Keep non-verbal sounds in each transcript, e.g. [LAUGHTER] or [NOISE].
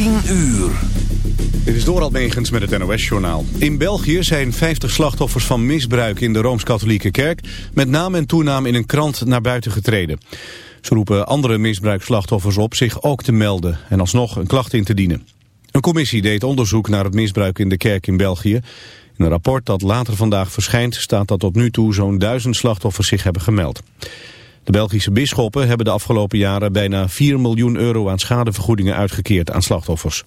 10 uur. Dit is Doral Megens met het NOS-journaal. In België zijn 50 slachtoffers van misbruik in de Rooms-Katholieke Kerk... met naam en toenaam in een krant naar buiten getreden. Ze roepen andere misbruikslachtoffers op zich ook te melden... en alsnog een klacht in te dienen. Een commissie deed onderzoek naar het misbruik in de kerk in België. In een rapport dat later vandaag verschijnt... staat dat tot nu toe zo'n duizend slachtoffers zich hebben gemeld. De Belgische bisschoppen hebben de afgelopen jaren bijna 4 miljoen euro aan schadevergoedingen uitgekeerd aan slachtoffers.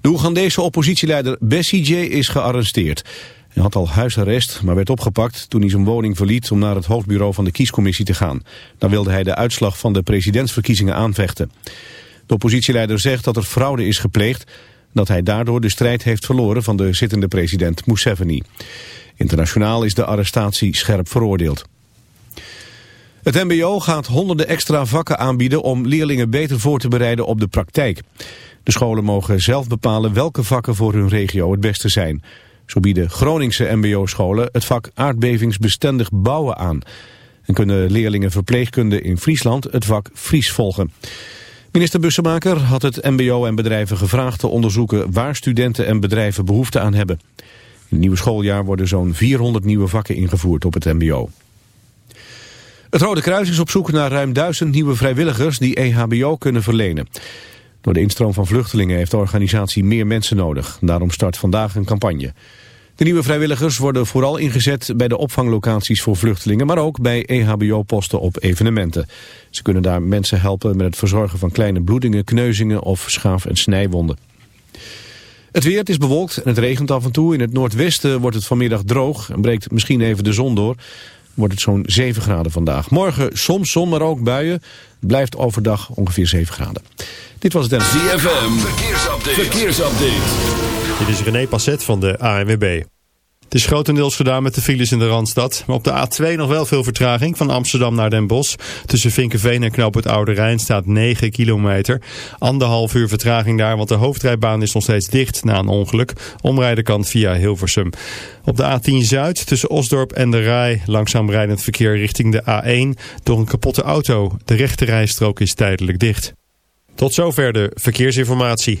De Oegandese oppositieleider Besigye is gearresteerd. Hij had al huisarrest, maar werd opgepakt toen hij zijn woning verliet om naar het hoofdbureau van de kiescommissie te gaan. Daar wilde hij de uitslag van de presidentsverkiezingen aanvechten. De oppositieleider zegt dat er fraude is gepleegd, dat hij daardoor de strijd heeft verloren van de zittende president Museveni. Internationaal is de arrestatie scherp veroordeeld. Het mbo gaat honderden extra vakken aanbieden om leerlingen beter voor te bereiden op de praktijk. De scholen mogen zelf bepalen welke vakken voor hun regio het beste zijn. Zo bieden Groningse mbo-scholen het vak aardbevingsbestendig bouwen aan. En kunnen leerlingen verpleegkunde in Friesland het vak Fries volgen. Minister Bussemaker had het mbo en bedrijven gevraagd te onderzoeken waar studenten en bedrijven behoefte aan hebben. In het nieuwe schooljaar worden zo'n 400 nieuwe vakken ingevoerd op het mbo. Het Rode Kruis is op zoek naar ruim duizend nieuwe vrijwilligers die EHBO kunnen verlenen. Door de instroom van vluchtelingen heeft de organisatie meer mensen nodig. Daarom start vandaag een campagne. De nieuwe vrijwilligers worden vooral ingezet bij de opvanglocaties voor vluchtelingen, maar ook bij EHBO-posten op evenementen. Ze kunnen daar mensen helpen met het verzorgen van kleine bloedingen, kneuzingen of schaaf- en snijwonden. Het weer, het is bewolkt en het regent af en toe. In het noordwesten wordt het vanmiddag droog en breekt misschien even de zon door wordt het zo'n 7 graden vandaag. Morgen soms zon, maar ook buien. Het blijft overdag ongeveer 7 graden. Dit was het ZFM, verkeersupdate. verkeersupdate. Dit is René Passet van de ANWB. Het is grotendeels gedaan met de files in de Randstad. Maar op de A2 nog wel veel vertraging. Van Amsterdam naar Den Bosch. Tussen Vinkenveen en Knoop het Oude Rijn staat 9 kilometer. Anderhalf uur vertraging daar, want de hoofdrijbaan is nog steeds dicht na een ongeluk. Omrijden kan via Hilversum. Op de A10 Zuid tussen Osdorp en de Rij langzaam rijdend verkeer richting de A1 door een kapotte auto. De rechte rijstrook is tijdelijk dicht. Tot zover de verkeersinformatie.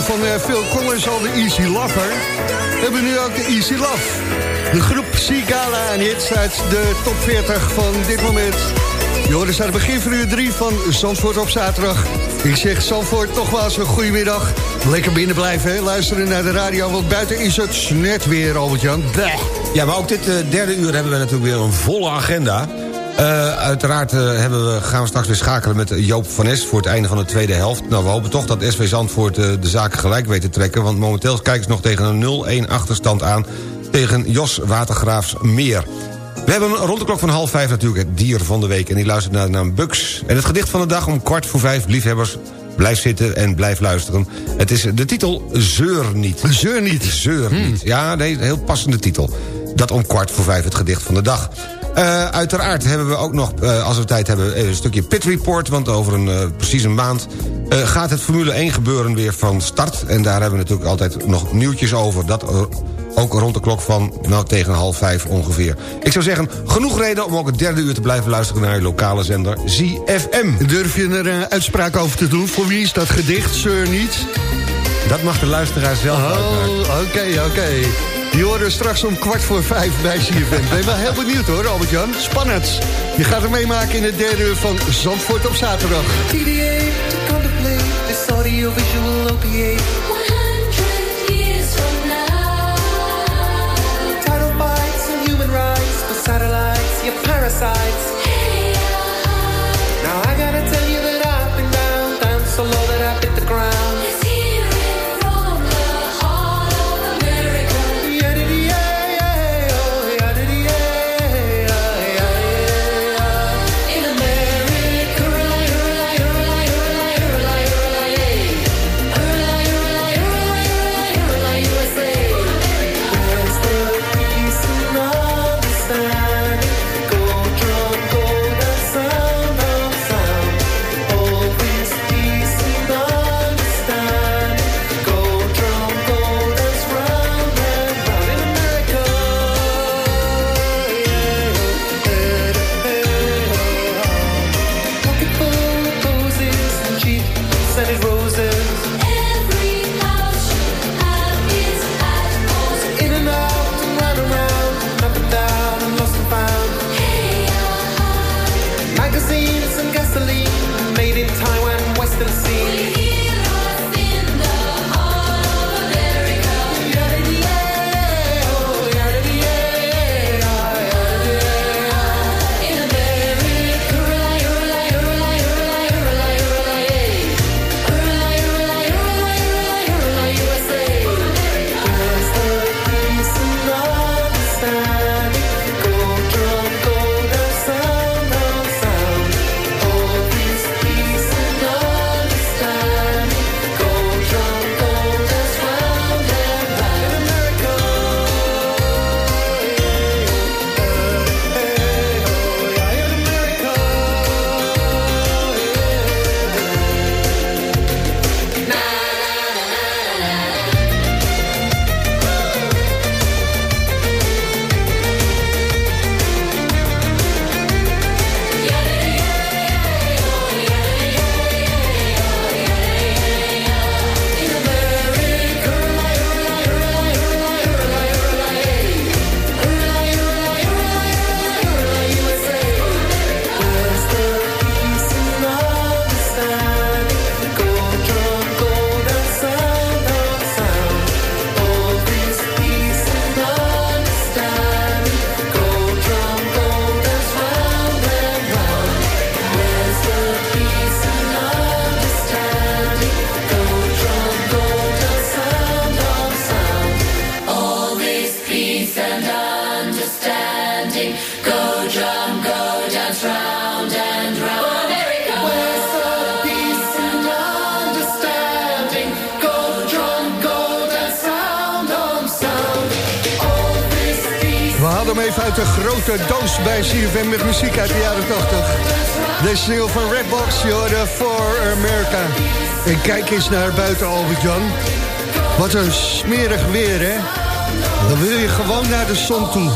we van uh, Phil Collins al de Easy Lover. We hebben nu ook de Easy Love. De groep Sigala en hits uit de top 40 van dit moment. Joris, aan het begin van uur 3 van Zandvoort op zaterdag. Ik zeg Zandvoort toch wel eens een goede middag. Lekker binnen blijven, luisteren naar de radio, want buiten is het net weer, Albert-Jan. Ja, maar ook dit uh, derde uur hebben we natuurlijk weer een volle agenda. Uh, uiteraard uh, hebben we, gaan we straks weer schakelen met Joop van Es... voor het einde van de tweede helft. Nou, we hopen toch dat SV Zandvoort uh, de zaken gelijk weet te trekken... want momenteel kijken ze nog tegen een 0-1 achterstand aan... tegen Jos Watergraafs Meer. We hebben rond de klok van half vijf natuurlijk het dier van de week... en die luistert naar de naam Bux. En het gedicht van de dag om kwart voor vijf, liefhebbers... Blijf zitten en blijf luisteren. Het is de titel Zeur niet. Zeur niet? Zeur niet. Ja, nee, een heel passende titel. Dat om kwart voor vijf het gedicht van de dag. Uh, uiteraard hebben we ook nog, uh, als we tijd hebben, een stukje pit report. Want over een uh, precies een maand gaat het Formule 1 gebeuren weer van start. En daar hebben we natuurlijk altijd nog nieuwtjes over. Dat ook rond de klok van nou, tegen half vijf ongeveer. Ik zou zeggen, genoeg reden om ook het derde uur te blijven luisteren... naar je lokale zender ZFM. Durf je er een uitspraak over te doen? Voor wie is dat gedicht, Sir niet? Dat mag de luisteraar zelf Oh, oké, oké. Okay, okay. Die horen straks om kwart voor vijf bij CFM. Ben wel heel benieuwd hoor, Albert-Jan. Spannend. Je gaat er meemaken in het derde uur van Zandvoort op zaterdag. TDA to contemplate doos bij CFM met muziek uit de jaren 80. De single van Redbox, Jordan for America. En kijk eens naar buiten, Albert-Jan. Wat een smerig weer, hè? Dan wil je gewoon naar de zon toe.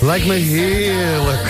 Lijkt me heerlijk.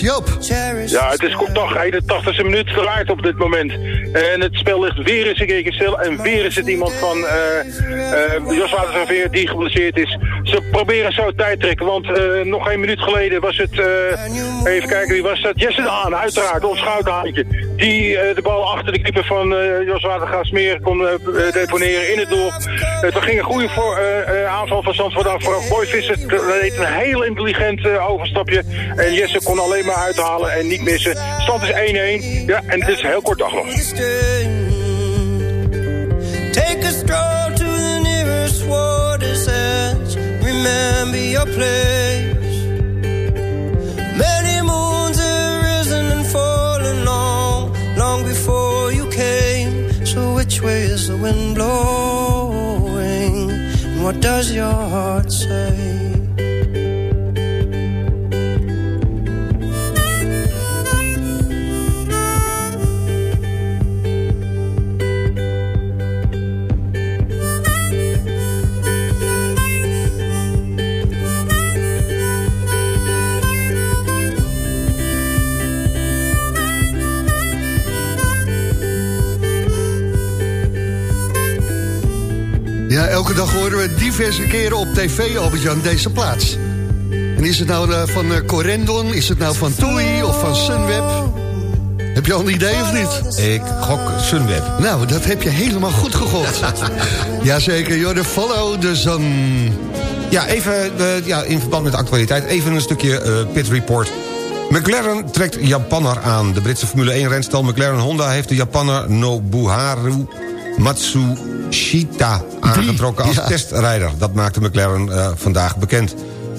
Joop. Ja, het is toch 81e minuut draait op dit moment. En het spel ligt weer eens een keer stil. En weer is het iemand van eh eh Jos Waterverveer die geblesseerd is. Ze proberen zo tijd trekken, want eh, nog een minuut geleden was het... eh, even kijken, wie was dat? Jesse de Haan, uiteraard, ons goudhaantje. Die eh, de bal achter de keeper van eh Jos Watergaasmeer kon eh, deponeren in het doel. Het ging een goede voor, aanval van Zandvoort aan vooraf. Boy Visser deed een heel intelligent overstapje. En Jesse kon alleen maar uithalen en niet missen. Stand is 1-1. Ja, en het is heel kort dag nog. Take a stroll to the nearest water's edge. Remember your place. Is the wind blowing? And what does your heart say? Dag horen we diverse keren op tv, Albert-Jan, deze plaats. En is het nou eh, van eh, Corendon, is het nou van TUI of van Sunweb? Heb je al een idee of niet? Ik gok Sunweb. Nou, dat heb je helemaal goed gegokt. [LAUGHS] Jazeker, joh, de follow the sun. Ja, even eh, ja, in verband met de actualiteit. Even een stukje pit report. McLaren trekt Japanner aan. De Britse Formule 1-renstal McLaren Honda heeft de Japanner Nobuharu Matsushita aangetrokken als ja. testrijder. Dat maakte McLaren eh, vandaag bekend.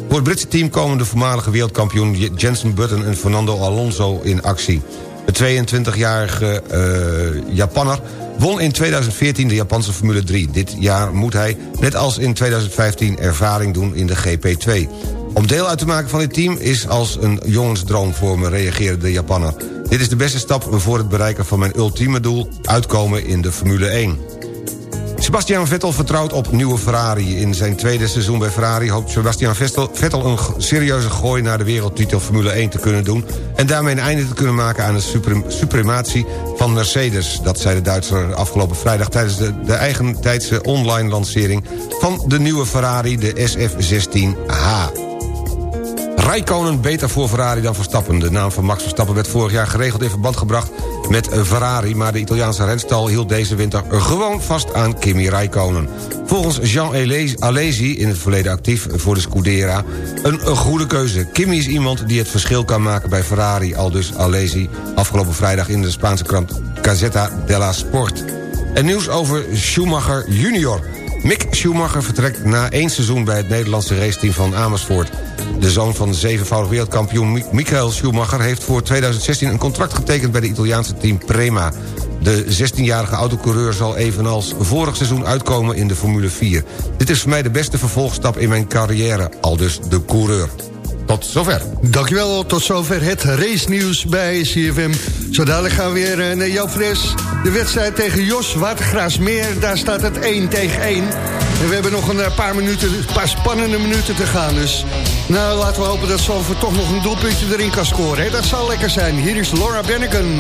Voor het Britse team komen de voormalige wereldkampioen Jensen Button en Fernando Alonso in actie. De 22-jarige eh, Japanner won in 2014 de Japanse Formule 3. Dit jaar moet hij, net als in 2015, ervaring doen in de GP2. Om deel uit te maken van dit team is als een jongensdroom voor me, reageerde de Japanner. Dit is de beste stap voor het bereiken van mijn ultieme doel, uitkomen in de Formule 1. Sebastian Vettel vertrouwt op nieuwe Ferrari. In zijn tweede seizoen bij Ferrari hoopt Sebastian Vettel, een serieuze gooi naar de wereldtitel Formule 1 te kunnen doen... en daarmee een einde te kunnen maken aan de suprem- suprematie van Mercedes. Dat zei de Duitser afgelopen vrijdag tijdens de, de eigentijdse online lancering... van de nieuwe Ferrari, de SF16H. Rijkonen beter voor Ferrari dan Verstappen. De naam van Max Verstappen werd vorig jaar geregeld in verband gebracht met Ferrari... maar de Italiaanse renstal hield deze winter gewoon vast aan Kimi Räikkönen. Volgens Jean Alesi- in het verleden actief voor de Scudera... een goede keuze. Kimi is iemand die het verschil kan maken bij Ferrari... al dus Alesi afgelopen vrijdag in de Spaanse krant Gazzetta della Sport. En nieuws over Schumacher junior... Mick Schumacher vertrekt na één seizoen bij het Nederlandse raceteam van Amersfoort. De zoon van de zevenvoudig wereldkampioen Mi- Michael Schumacher... heeft voor 2016 een contract getekend bij de Italiaanse team Prema. De 16-jarige autocoureur zal evenals vorig seizoen uitkomen in de Formule 4. Dit is voor mij de beste vervolgstap in mijn carrière, al dus de coureur. Tot zover. Dankjewel, tot zover het race nieuws bij CFM. Zo dadelijk gaan we weer eh, naar Joop Fres. De wedstrijd tegen Jos Watergraasmeer, daar staat het 1 tegen 1. En we hebben nog een eh, paar, minuten, paar spannende minuten te gaan. Dus nou, laten we hopen dat Zandvoort toch nog een doelpuntje erin kan scoren. Hè? Dat zou lekker zijn. Hier is Laura Bennigan.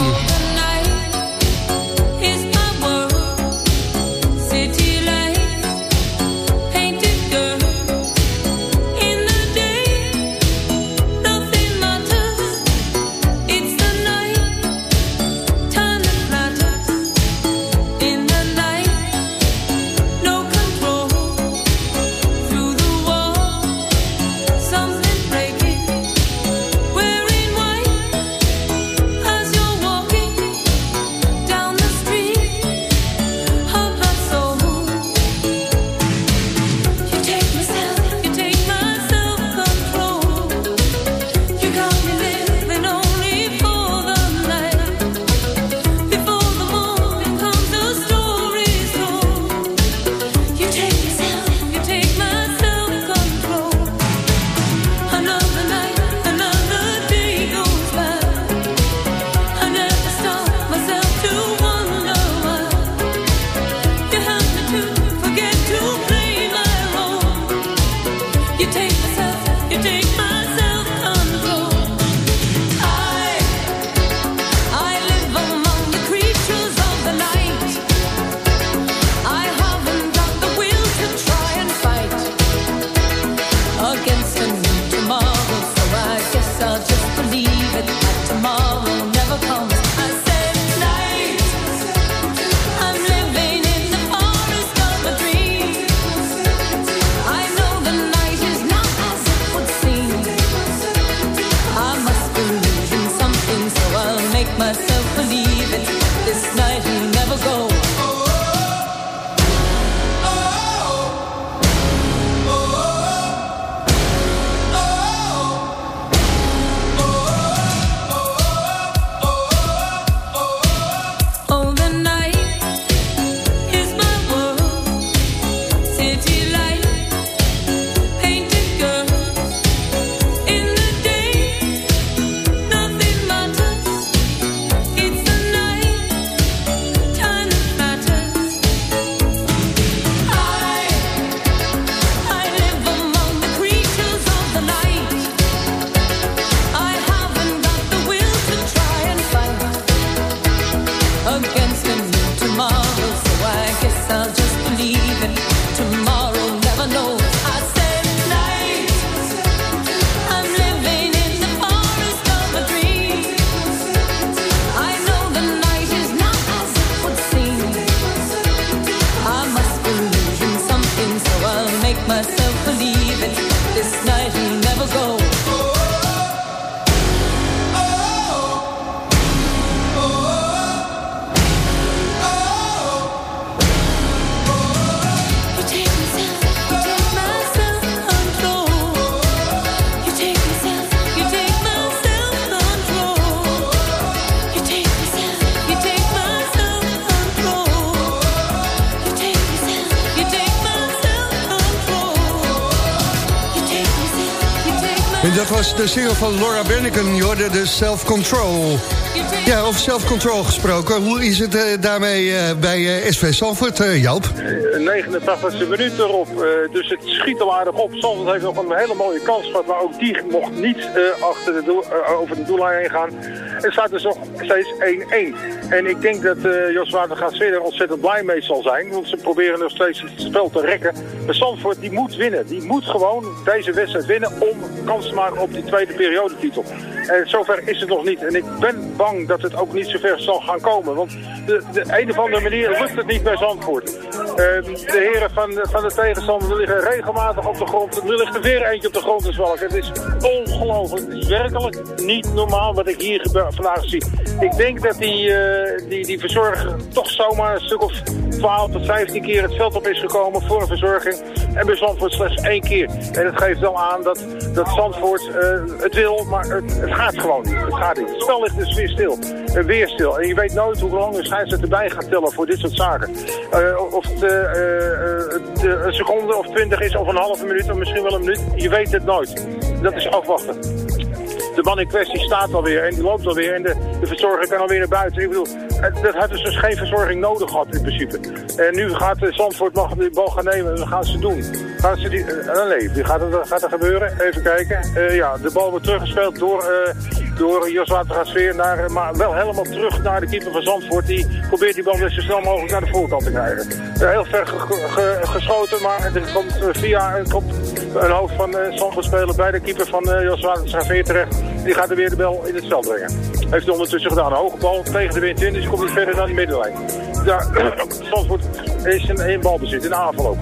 Take myself, you take de single van Laura Bennigan, je hoorde de Self Control. Ja, over Self Control gesproken. Hoe is het eh, daarmee eh, bij eh, SV eh, Joop? 89e minuut erop. dus het schiet al aardig op. Zandvoort heeft nog een hele mooie kans gehad. Maar ook die mocht niet achter de doel, over de doellijn heen gaan. Het staat dus nog steeds 1-1. En ik denk dat Jos Watergaas er ontzettend blij mee zal zijn. Want ze proberen nog steeds het spel te rekken. Maar Zandvoort die moet winnen. Die moet gewoon deze wedstrijd winnen om kans te maken op die tweede periodetitel. En zover is het nog niet. En ik ben bang dat het ook niet zover zal gaan komen. Want de, de een of andere manier lukt het niet bij Zandvoort. Eh, de heren van, van de tegenstander liggen regelmatig op de grond. Er ligt er weer eentje op de grond te zwalken. Het is ongelooflijk. Het is werkelijk niet normaal wat ik hier vandaag zie. Ik denk dat die, eh, die, die verzorger toch zomaar een stuk of 12 tot 15 keer het veld op is gekomen voor een verzorging. En bij Zandvoort slechts één keer. En het geeft wel aan dat, dat Zandvoort eh, het wil, maar het, het gaat gewoon niet. Het gaat niet. Het spel ligt dus weer stil. Eh, weer stil. En je weet nooit hoe lang een scheidsrechter erbij gaat tellen voor dit soort zaken. Eh, of het eh, eh, een seconde of twintig is of een halve minuut of misschien wel een minuut. Je weet het nooit. Dat is afwachten. de man in kwestie staat alweer en die loopt alweer en de, de verzorger kan alweer naar buiten. Ik bedoel, dat had dus geen verzorging nodig gehad in principe. En nu gaat Zandvoort mag die bal gaan nemen en wat gaan ze doen? Gaan ze die, nee, gaat, er, gaat er gebeuren? Even kijken. Ja, de bal wordt teruggespeeld door, door Jos Watergaasveer, naar, eh, maar wel helemaal terug naar de keeper van Zandvoort. Die probeert die bal weer zo snel mogelijk naar de voorkant te krijgen. Eh, heel ver ge- ge- geschoten, maar er komt eh, via komt een hoofd van uh, Zandvoort speler bij de keeper van eh Jos Watergaasveer terecht. Die gaat er weer de bal in het veld brengen. Heeft hij ondertussen gedaan. Een hoge bal tegen de wind in, dus komt niet verder dan de middenlijn. [CLEARS THROAT] Zandvoort is een één balbezit, de aanval ook.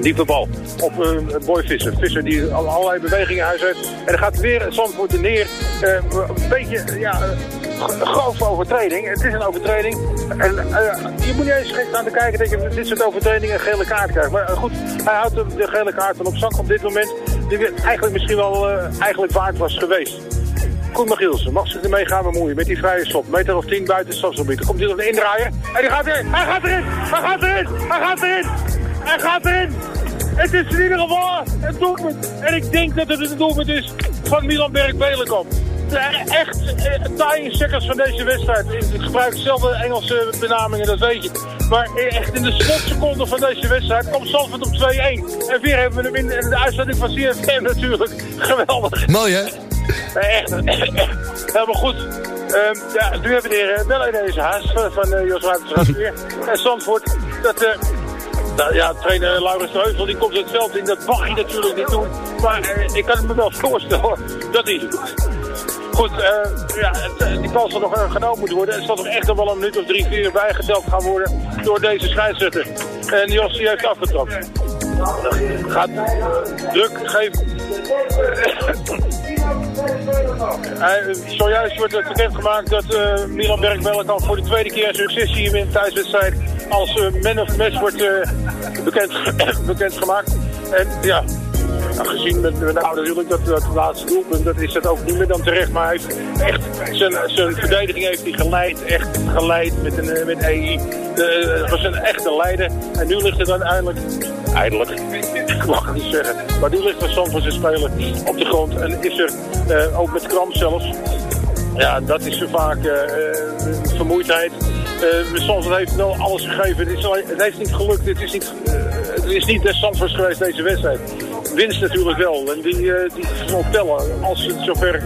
Diepe bal op eh, Boy Visser. Visser die al- allerlei bewegingen heeft. En er gaat weer Zandvoort er neer. Eh, een beetje, ja, eh, grove overtreding. Het is een overtreding. En eh, je moet niet eens aan te kijken dat je dit soort overtredingen een gele kaart krijgt. Maar goed, hij houdt de, gele kaart dan op zak op dit moment. Die eigenlijk misschien wel eigenlijk waard was geweest. Koen Magielsen mag zich ermee gaan bemoeien met die vrije schop. Meter of 10 buiten het stadsgebied. Dan komt hij op de indraaier. En die gaat erin. Hij gaat erin. Hij gaat erin. Hij gaat erin. Hij gaat erin. Het is in ieder geval een doelpunt. En ik denk dat het een doelpunt is van Milan Berg-Belenkamp. De echt eh, dying seconds van deze wedstrijd. Ik gebruik zelf de Engelse benamingen, dat weet je. Maar echt in de slotseconden van deze wedstrijd komt Zandvoort op 2-1. En weer hebben we hem in de uitzending van CFM natuurlijk. [LAUGHS] Geweldig. Mooi, hè? Eh, Echt, helemaal goed. Ehm, ja, nu hebben we eh, wel in deze haast van, van uh, Jos weer. [LAUGHS] En Zandvoort, dat... eh, nou ja, trainer Laurens Heuvel die komt het veld in. Dat mag hij natuurlijk niet doen. Maar eh, ik kan het me wel voorstellen [LAUGHS] dat hij. Goed, eh, ja, het, die bal zal nog eh, genomen moeten worden. Er zal nog echt nog wel een minuut of drie, vier bijgeteld gaan worden door deze scheidsrechter. En Jos die heeft afgetrapt. Gaat druk geven. [COUGHS] Zojuist wordt het bekendgemaakt dat eh Milan Berg-Mellekamp voor de tweede keer in successie in een thuiswedstrijd als eh, man of match wordt eh, bekend, [COUGHS] bekendgemaakt. En ja, nou, gezien met, met name natuurlijk dat, dat laatste doelpunt, dat is dat ook niet meer dan terecht. Maar hij heeft echt zijn, zijn verdediging heeft hij geleid, echt geleid met, een, eh, met EI. De, het was een echte leider. En nu ligt het dan eindelijk, [LAUGHS] ik mag het niet zeggen, maar nu ligt er stand van zijn speler op de grond. En is er, ook met kramp zelfs, ja, dat is zo vaak vermoeidheid. Uh, heeft wel alles gegeven. Het, is het heeft niet gelukt. Het is niet, eh, het is niet des geweest deze wedstrijd. Winst natuurlijk wel. En die, eh, die zal tellen als het zover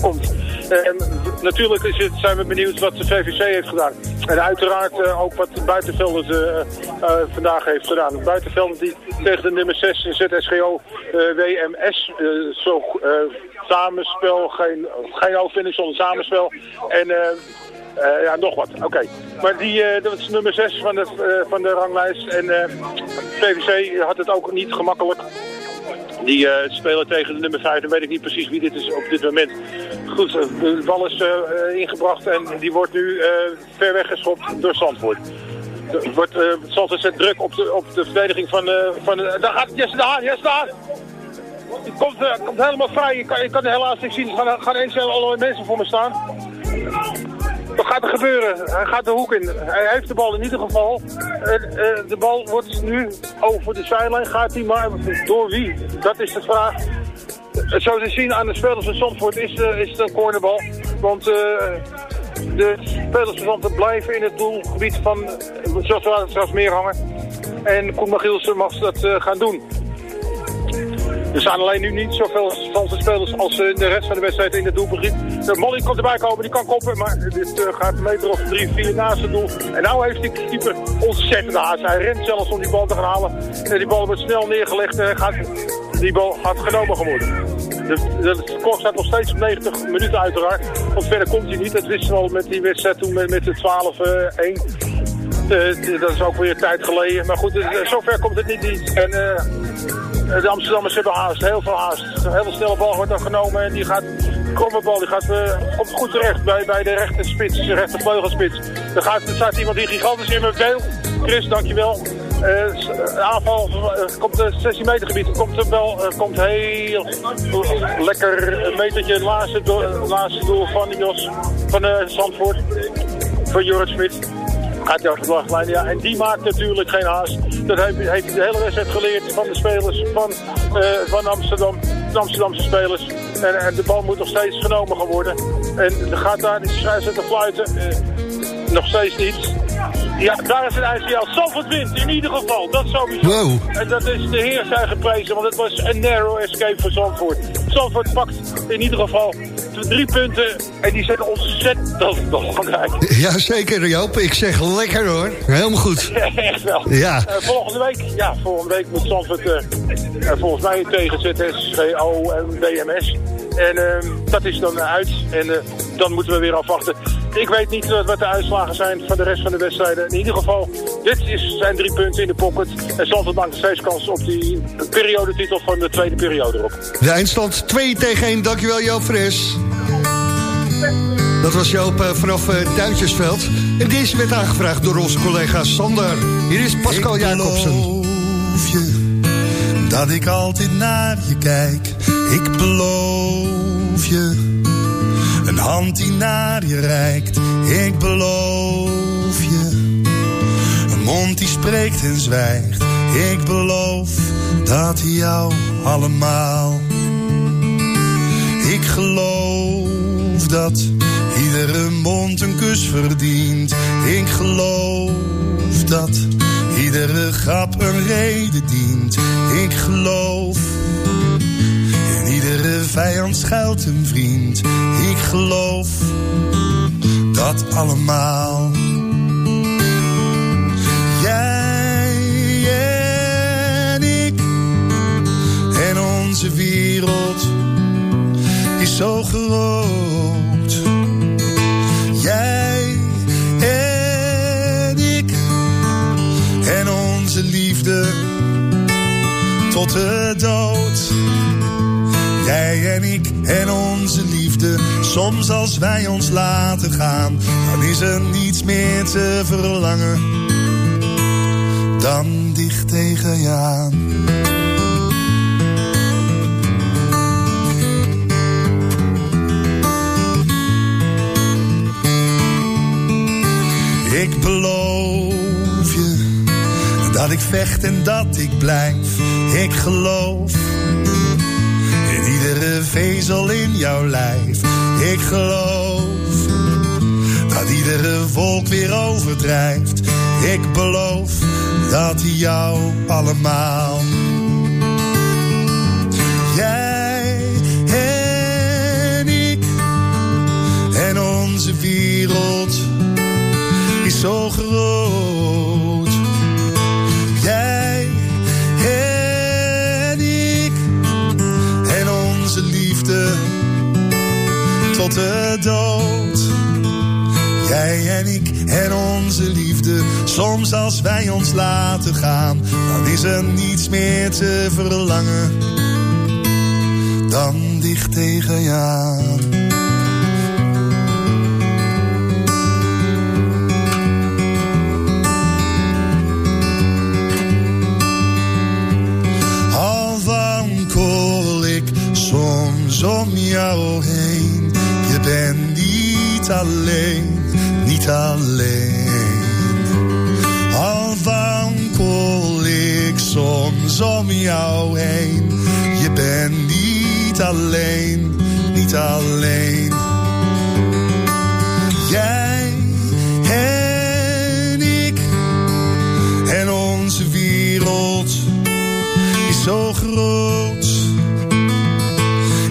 komt. En natuurlijk is het, zijn we benieuwd wat de VVC heeft gedaan. En uiteraard ook wat Buitenveldert eh, vandaag heeft gedaan. Buitenveldert die tegen de nummer 6 ZSGO WMS zo samenspel, geen, geen overwinning zonder samenspel. En eh, ja, nog wat. Oké. Maar die, eh, dat is nummer 6 van de, eh, van de ranglijst. En PVC had het ook niet gemakkelijk. Die spelen tegen de nummer 5. Dan weet ik niet precies wie dit is op dit moment. Goed, de bal is ingebracht en die wordt nu ver weggeschopt door Zandvoort. Er wordt, Zandvoort zet druk op de, op de verdediging van... van daar gaat Jesse de Haan, Jesse! Die komt, komt helemaal vrij. Je kan, kan helaas niet zien. Er gaan, gaan eens allerlei mensen voor me staan. Wat gaat er gebeuren? Hij gaat de hoek in. Hij heeft de bal in ieder geval. Eh, de bal wordt nu over de zijlijn. Gaat hij maar door wie? Dat is de vraag. Eh, Zo te zien aan de spelers van Zandvoort is, de, is het een cornerbal. Want eh, de spelers van Zandvoort blijven in het doelgebied van, eh, zoals we straks meer hangen. En Koen Magielsen mag dat eh, gaan doen. Er staan alleen nu niet zoveel Zandse spelers als eh, in de rest van de wedstrijd in het doelgebied. De Molly komt erbij komen, die kan koppen, maar dit eh, gaat een meter of drie, vier naast het doel. En nou heeft die keeper ontzettend haast. Hij rent zelfs om die bal te gaan halen. En die bal wordt snel neergelegd en gaat, die bal gaat genomen geworden. De, de score staat nog steeds op 90 minuten uiteraard. Want verder komt hij niet. Dat wisten we al met die wedstrijd toen met, met de 12-1. Eh, dat is ook weer tijd geleden. Maar goed, eh, zover komt het niet. En eh, de Amsterdammers hebben haast, heel veel haast. Een hele snelle bal wordt genomen en die gaat, kromme bal, die gaat, komt goed terecht bij, bij de rechter spits, de rechter vleugelspits. Er, gaat, er staat iemand die gigantisch in mijn beeld. Chris, dankjewel. Eh, aanval komt het 16 meter gebied. Komt er komt heel lekker een metertje laatste, doel, laatste doel van Jos van Zandvoort. Van Jorrit Smit. Gaat hij over de ja. En die maakt natuurlijk geen haast. Dat heeft, heeft de hele wedstrijd geleerd van de spelers van, eh, van Amsterdam. De Amsterdamse spelers. En, en de bal moet nog steeds genomen gaan worden. En er gaat daar de scheidsrechter fluiten. Eh, nog steeds niet. Ja, daar is het ICL. Zandvoort wint in ieder geval. Dat sowieso. Wow. En dat is de heer zijn geprezen, want het was een narrow escape voor Zandvoort. Zandvoort pakt in ieder geval drie punten en die zijn ontzettend belangrijk. Ja, zeker Joop. Ik zeg lekker hoor. Helemaal goed. [LAUGHS] Echt wel. Ja. Eh, volgende week, ja, volgende week moet Zandvoort eh, volgens mij tegen ZSGO en BMS. En eh, dat is dan uit en dan moeten we weer afwachten. Ik weet niet eh, wat de uitslagen zijn van de rest van de wedstrijden. In ieder geval, dit is, zijn drie punten in de pocket. En Zandvoort maakt nog steeds kans op die periodetitel van de tweede periode erop. De eindstand 2 tegen 1. Dankjewel Joop Fres. Dat was Joop eh, vanaf eh, Duintjesveld. En deze werd aangevraagd door onze collega Sander. Hier is Pascal Ik Jacobsen. beloof je dat ik altijd naar je kijk. Ik beloof je een hand die naar je reikt. Ik beloof je een mond die spreekt en zwijgt. Ik beloof dat jou allemaal. Ik geloof dat iedere mond een kus verdient. Ik geloof dat iedere grap een reden dient. Ik geloof vijand schuilt een vriend. Ik geloof dat allemaal. Jij en ik en onze wereld is zo groot. Jij en ik en onze liefde tot de dood. Jij en ik en onze liefde, soms als wij ons laten gaan, dan is er niets meer te verlangen dan dicht tegen je aan. Ik beloof je dat ik vecht en dat ik blijf. Ik geloof iedere vezel in jouw lijf. Ik geloof dat iedere wolk weer overdrijft. Ik beloof dat jou allemaal. Als wij ons laten gaan, dan is er niets meer te verlangen dan dicht tegen je aan. Al wankel ik soms om jou heen. Je bent niet alleen, niet alleen. Alleen, niet alleen. Jij en ik en onze wereld is zo groot.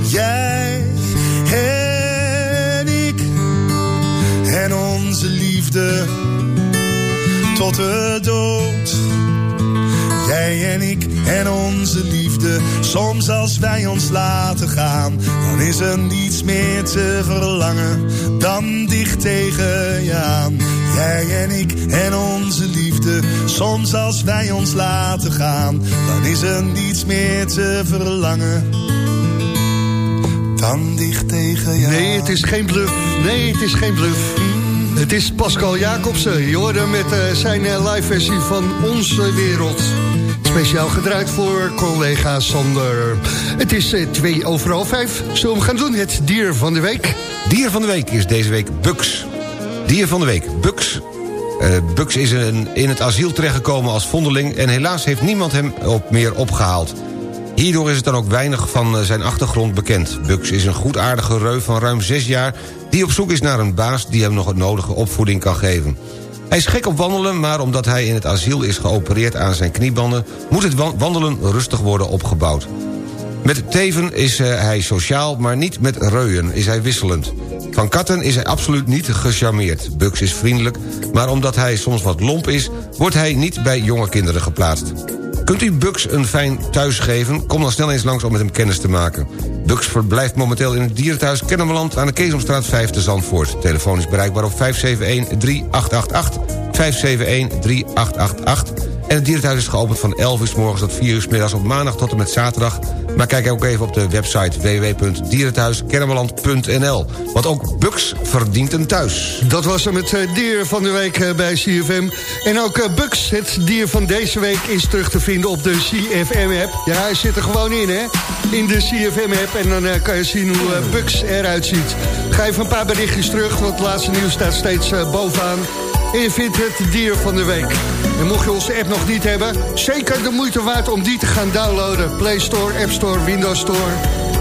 Jij en ik en onze liefde tot de dood. Jij en ik en onze liefde, soms als wij ons laten gaan, dan is er niets meer te verlangen dan dicht tegen je aan. Jij en ik en onze liefde, soms als wij ons laten gaan, dan is er niets meer te verlangen dan dicht tegen je Nee, het is geen bluff. Nee, het is geen bluff. Het is Pascal Jacobsen. Hem met eh, zijn eh, live versie van Onze Wereld. Speciaal gedraaid voor collega Sander. Het is eh, twee over half vijf. Zullen we gaan doen? Het dier van de week. Dier van de week is deze week Bux. Dier van de week, Bux. Eh Bux is een, in het asiel terechtgekomen als vondeling... en helaas heeft niemand hem op meer opgehaald. Hierdoor is het dan ook weinig van eh, zijn achtergrond bekend. Bucks is een goedaardige reu van ruim 6 jaar... die op zoek is naar een baas die hem nog het nodige opvoeding kan geven. Hij is gek op wandelen, maar omdat hij in het asiel is geopereerd aan zijn kniebanden... moet het wa- wandelen rustig worden opgebouwd. Met Teven is eh, hij sociaal, maar niet met reuien is hij wisselend. Van katten is hij absoluut niet gecharmeerd. Bucks is vriendelijk, maar omdat hij soms wat lomp is... wordt hij niet bij jonge kinderen geplaatst. Kunt u Bucks een fijn thuis geven? Kom dan snel eens langs om met hem kennis te maken. Bucks verblijft momenteel in het dierenthuis Kennemerland... aan de Keesomstraat 5 te Zandvoort. Telefoon is bereikbaar op 571-3888... 571-3888... En het dierenthuis is geopend van 11 uur s morgens tot 4 uur s middags op maandag tot en met zaterdag. Maar kijk ook even op de website www.dierenthuiskennemerland.nl. Want ook Bucks verdient een thuis. Dat was hem het eh, dier van de week eh, bij CFM. En ook eh, Bucks, het dier van deze week, is terug te vinden op de CFM-app. Ja, hij zit er gewoon in, hè? In de CFM-app. En dan kan je zien hoe Bucks eruit ziet. Ga even een paar berichtjes terug, want het laatste nieuws staat steeds bovenaan. En je vindt het dier van de week. En mocht je onze app nog niet hebben, zeker de moeite waard om die te gaan downloaden. Play Store, App Store, Windows Store.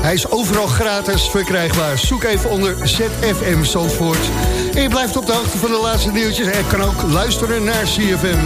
Hij is overal gratis verkrijgbaar. Zoek even onder ZFM Zandvoort. En je blijft op de hoogte van de laatste nieuwtjes. En kan ook luisteren naar CFM.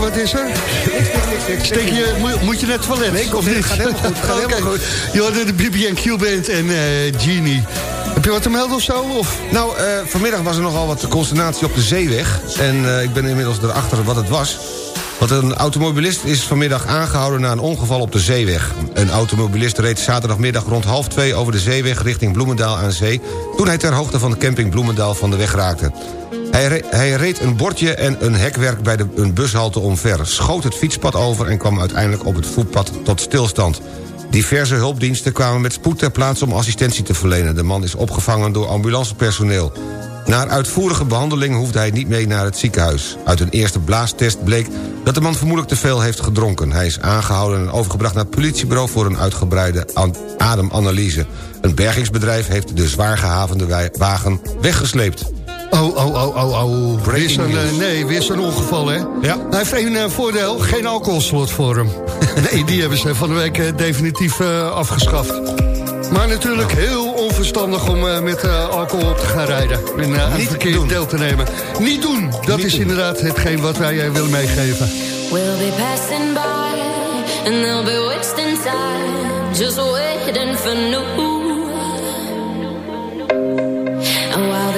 Wat is er? Steek je, moet, je naar het toilet? Nee, of niet? gaat helemaal goed, gaat helemaal Oké. goed. Je de BB&Q Band en eh, Genie. Heb je wat te melden of zo? Of? Nou, eh, vanmiddag was er nogal wat consternatie op de zeeweg. En eh, ik ben inmiddels erachter wat het was. Want een automobilist is vanmiddag aangehouden na een ongeval op de zeeweg. Een automobilist reed zaterdagmiddag rond half twee over de zeeweg richting Bloemendaal aan zee... toen hij ter hoogte van de camping Bloemendaal van de weg raakte. Hij, hij reed een bordje en een hekwerk bij de, een bushalte omver... schoot het fietspad over en kwam uiteindelijk op het voetpad tot stilstand. Diverse hulpdiensten kwamen met spoed ter plaatse om assistentie te verlenen. De man is opgevangen door ambulancepersoneel. Na uitvoerige behandeling hoefde hij niet mee naar het ziekenhuis. Uit een eerste blaastest bleek dat de man vermoedelijk te veel heeft gedronken. Hij is aangehouden en overgebracht naar het politiebureau... voor een uitgebreide an- ademanalyse. Een bergingsbedrijf heeft de zwaar gehavende wagen weggesleept. Oh, oh, oh, oh, oh. Weer Breaking zo'n, eh, news. nee, weer zo'n ongeval, hè? Ja. Hij heeft één eh, voordeel, geen alcoholslot voor hem. [LAUGHS] nee, die hebben ze van de week eh, definitief eh, afgeschaft. Maar natuurlijk heel onverstandig om eh, met eh, alcohol op te gaan rijden. En eh, aan het Niet verkeer doen. deel te nemen. Niet doen, dat Niet is doen. inderdaad hetgeen wat wij eh, willen meegeven. We'll be passing by, and they'll be wasting time, just waiting for new.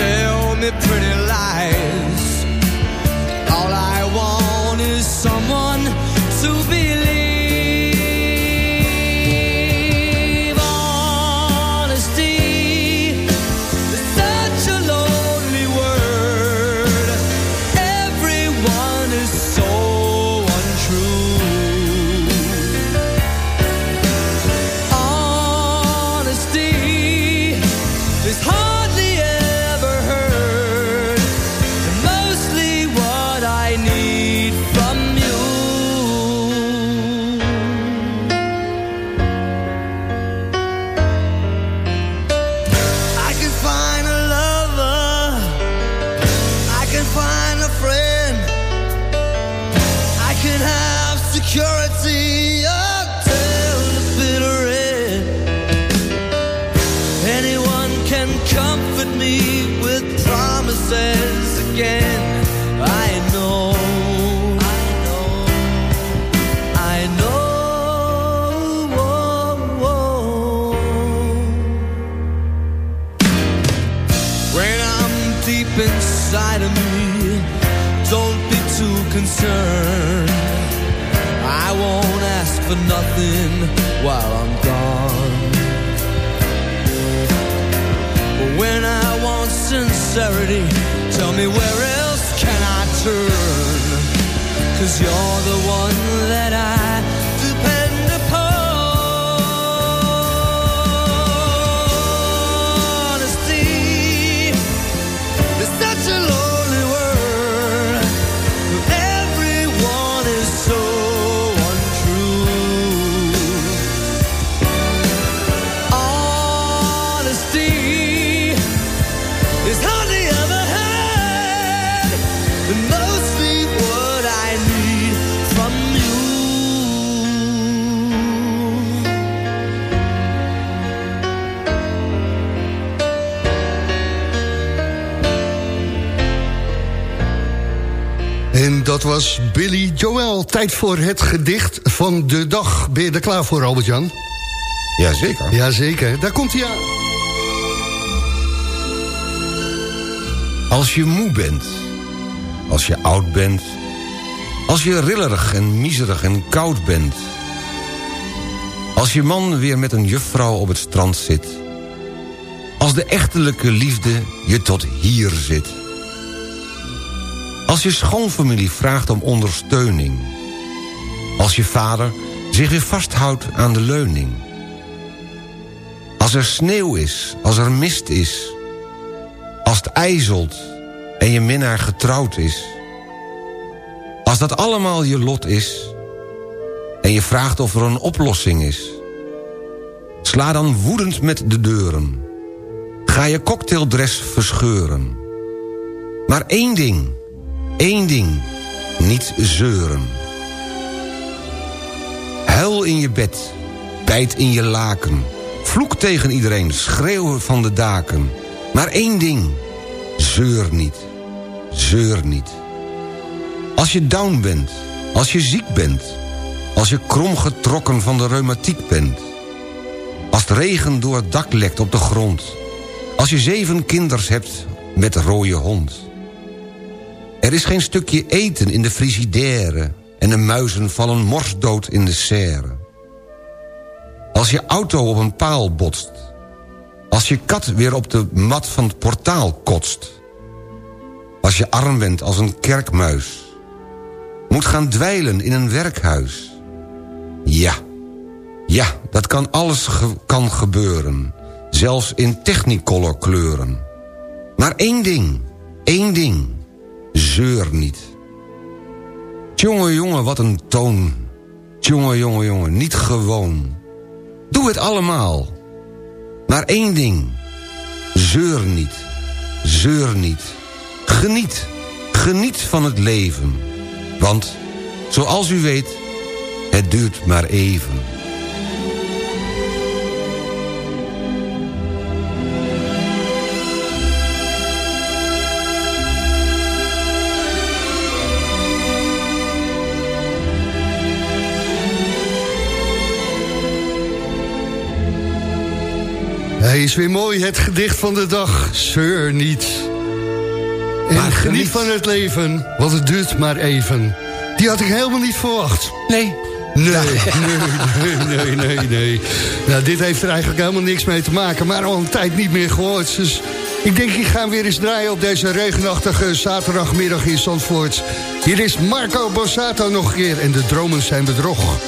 Tell Tijd voor het gedicht van de dag. Ben je er klaar voor, Albert-Jan? Jazeker. Jazeker, daar komt hij aan. Als je moe bent, als je oud bent... als je rillerig en miserig en koud bent... als je man weer met een juffrouw op het strand zit... als de echtelijke liefde je tot hier zit... als je schoonfamilie vraagt om ondersteuning... als je vader zich weer vasthoudt aan de leuning... als er sneeuw is, als er mist is... Als het ijzelt en je minnaar getrouwd is. Als dat allemaal je lot is... en je vraagt of er een oplossing is... sla dan woedend met de deuren. Ga je cocktaildress verscheuren. Maar één ding, één ding, niet zeuren. In je bed, bijt in je laken... vloek tegen iedereen, schreeuw van de daken... Maar één ding, zeur niet, zeur niet. Als je down bent, als je ziek bent... als je kromgetrokken van de reumatiek bent... als het regen door het dak lekt op de grond... als je zeven kinders hebt met rode hond... Er is geen stukje eten in de frigidaire... en de muizen vallen morsdood in de serre. Als je auto op een paal botst... Als je kat weer op de mat van het portaal kotst. Als je arm bent als een kerkmuis. Moet gaan dweilen in een werkhuis. Ja, ja, dat kan alles kan gebeuren. Zelfs in technicolor kleuren. Maar één ding, één ding. Zeur niet. Tjonge, jonge, wat een toon. Tjonge, jonge, jonge, niet gewoon. Doe het allemaal. Maar één ding. Zeur niet. Zeur niet. Geniet. Geniet van het leven. Want, zoals u weet, het duurt maar even. Hij is weer mooi, het gedicht van de dag. Zeur niet. En geniet van het leven, want het duurt maar even. Die had ik helemaal niet verwacht. Nee, Nee, nee, nee, nee, nee. Nou, dit heeft er eigenlijk helemaal niks mee te maken. Maar al een tijd niet meer gehoord. Dus ik denk, ik ga weer eens draaien op deze regenachtige zaterdagmiddag in Zandvoort. Hier is Marco Borsato nog een keer. En de dromen zijn bedrog.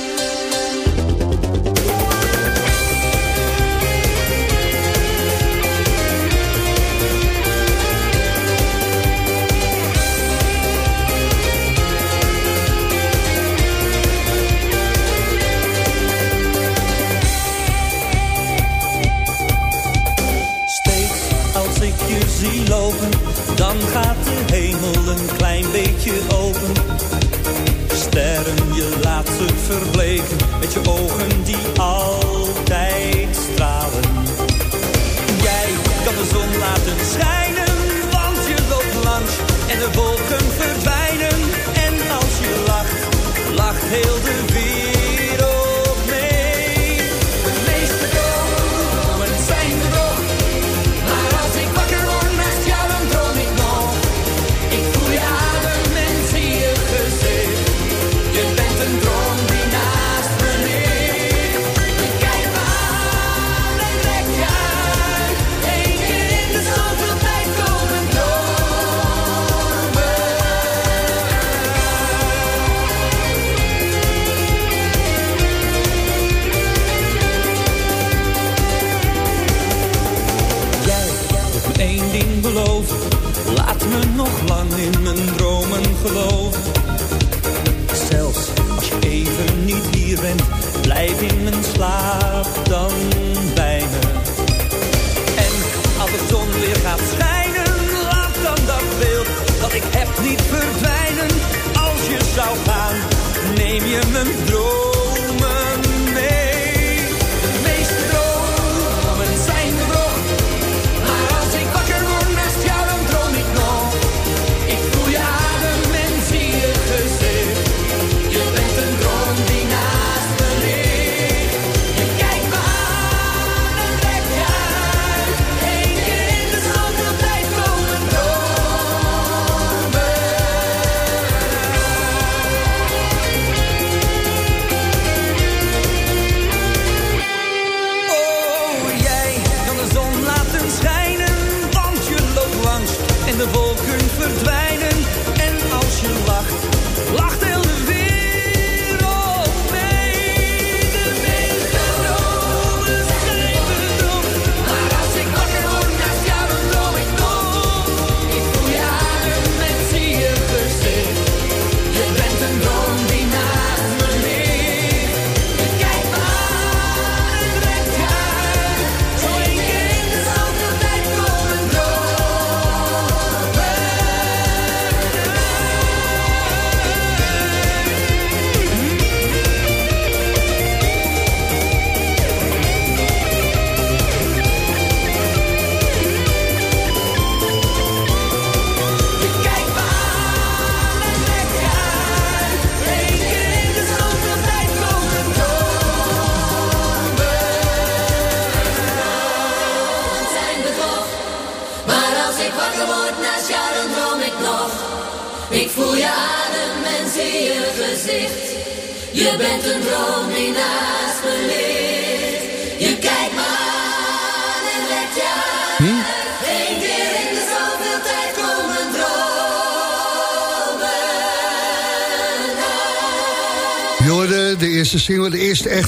met je ogen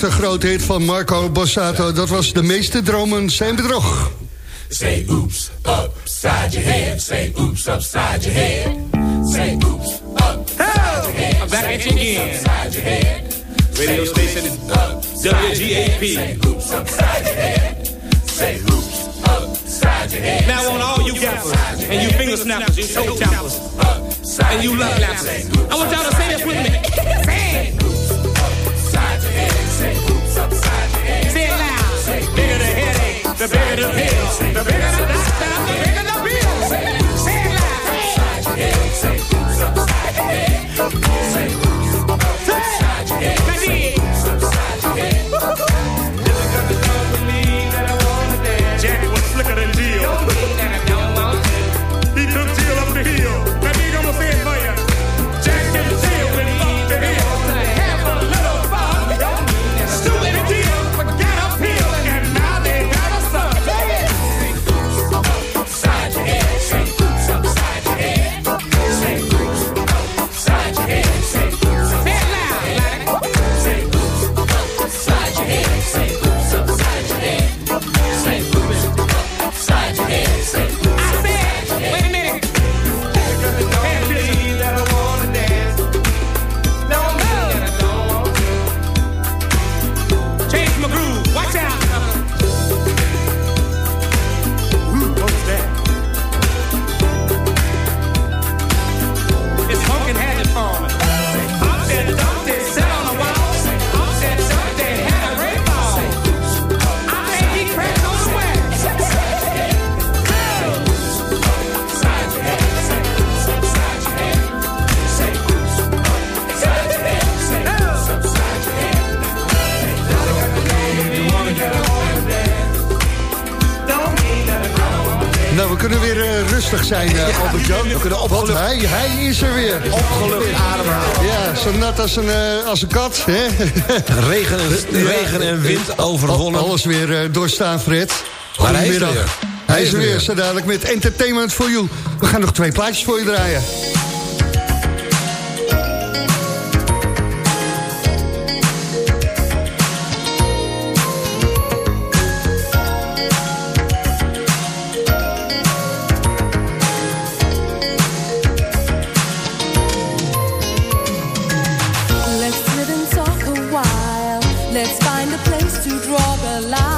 echt een van Marco Bossato. Dat was de meeste dromen zijn bedrog. Say oops upside your head. Say oops upside your head. Say oops upside your head. Back at you again. Radio station is WGAP. Say oops upside your head. Say oops upside your head. Now on all you gappers and you finger snappers, you toe tappers, and you love lappers. I want y'all to say this with me. Say the bigger the als een kat. Hè? [LAUGHS] Regen, en- regen en wind overwonnen. Alles weer eh, doorstaan, Fred. Maar hij is er Goedemiddag. weer. Hij is er weer, zo dadelijk met Entertainment for You. We gaan nog twee plaatjes voor je draaien. To draw the line.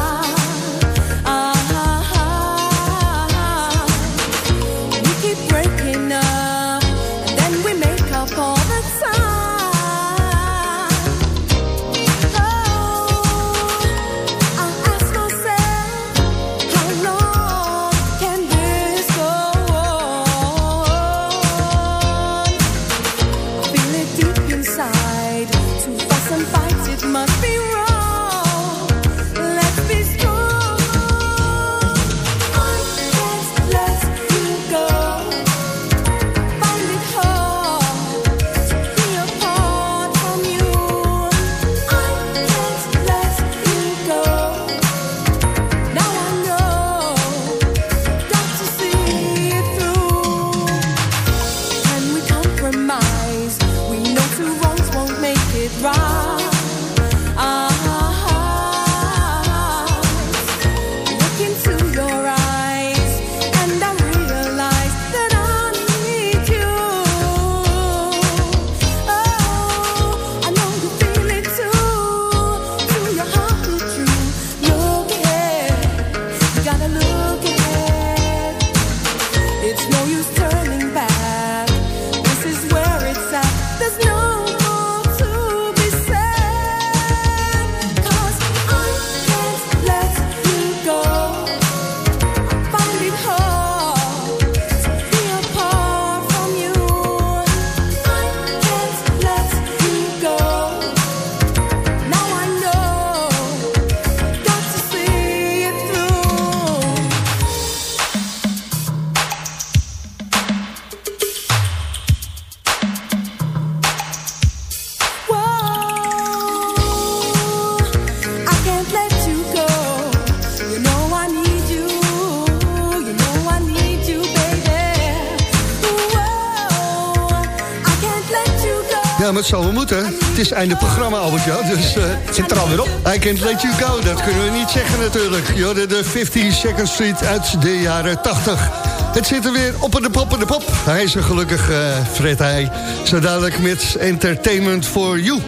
Het zal wel moeten. Het is einde programma, Albert. Dus, het zit er alweer op. I can't let you go, dat kunnen we niet zeggen natuurlijk. Je hoorde de 50 Second Street uit de jaren 80. Het zit er weer op en de pop en de pop. Hij is er gelukkig, eh, Fred Heij. Zo dadelijk met Entertainment for You.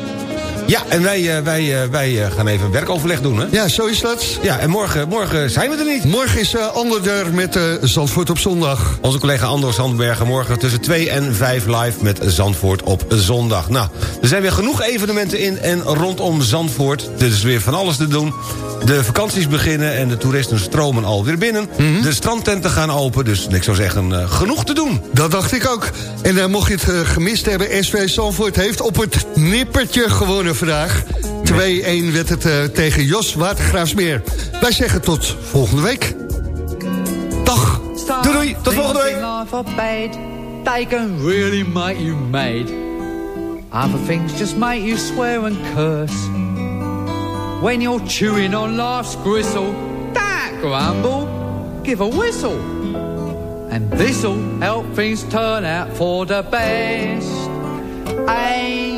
Ja, en wij, eh, wij, eh, wij eh, gaan even werkoverleg doen, hè? Ja, zo is dat. Ja, en morgen, morgen zijn we er niet. Morgen is uh, Ander er met uh, Zandvoort op zondag. Onze collega Andor Zandbergen morgen tussen 2 en 5 live met Zandvoort op zondag. Nou, er zijn weer genoeg evenementen in en rondom Zandvoort. Er is weer van alles te doen. De vakanties beginnen en de toeristen stromen alweer binnen. De strandtenten gaan open, dus ik zou zeggen, uh, genoeg te doen. Dat dacht ik ook. En mocht je het gemist hebben, SV Zandvoort heeft op het nippertje gewonnen vandaag. 2-1 werd het uh, tegen Jos Watergraafsmeer. Wij zeggen tot volgende week. Dag. Doei doei, tot volgende week. They can really make you mad. Other things just make you swear and curse. When you're chewing on life's gristle, don't grumble, give a whistle. And this'll help things turn out for the best. And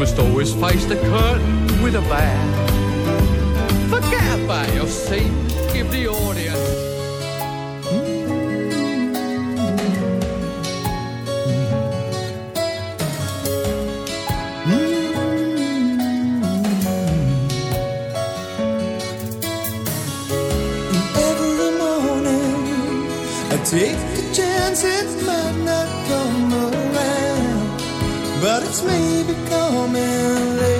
Must always face the curtain with a bow. Forget about your scene, give the audience. Take a chance it might not come around, but it's maybe coming later.